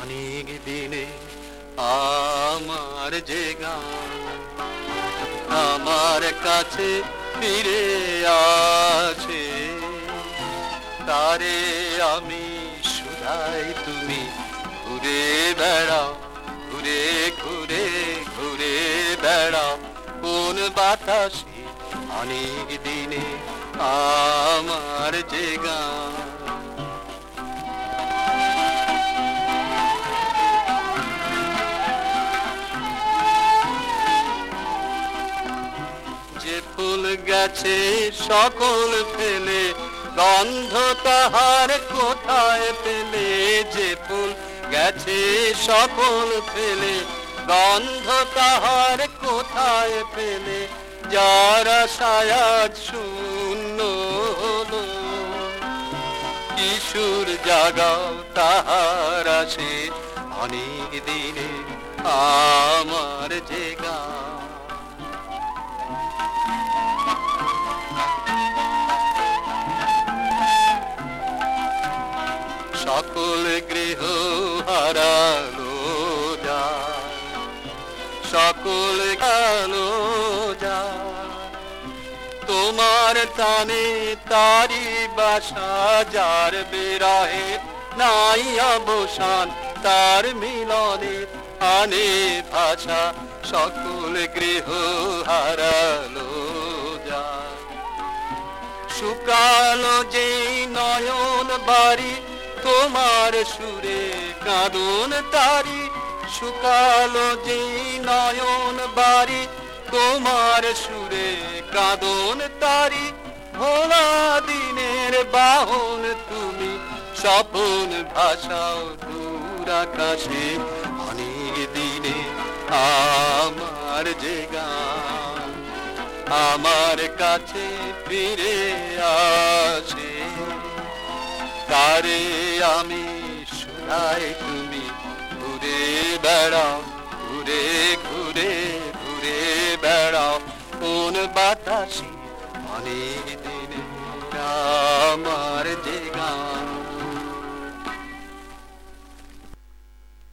অনেক দিনে আমার যে গান, আমার কাছে ফিরে আছে। তারে আমি সুধাই তুমি ঘুরে বেড়াও, ঘুরে ঘুরে ঘুরে বেড়াও। কোন বাতাসে অনেক দিনে আমার যে গান গেছে সকল ফেলে। গন্ধ তাহার কোথায় পেলে? যে ফুল গেছে সকল ফেলে। গন্ধ তাহার কোথায় পেলে? যারা সায়াদ শূন্য হলো। কিশোর জাগাও তাহার আছে অনেক দিনে আমার যে সকল গৃহ হারালো যায়। সকল গেলো যায়। তোমার তানে তারি বাসা যার বিরহে নাই অবসান, তার মিলনে আনে ভাষা। সকল গৃহ হারালো যায়। শুকালো যে নয়ন বাড়ি তোমার সুরে কাঁদন তারি, শুকালো যে নয়ন বাড়ি। তোমার সুরে কাঁদন তারি, ভোলা দিনের বাহন তুমি। স্বপন ভাষাও দূর আকাশে, অনেক দিনে আমার যে গান। আমার কাছে ফিরে আসে, তারে আমি শুনাই তুমি ঘুরে বেড়াও, ঘুরে ঘুরে ঘুরে বেড়াও। কোন বাতাসে অনেক দিনে আমার যে গান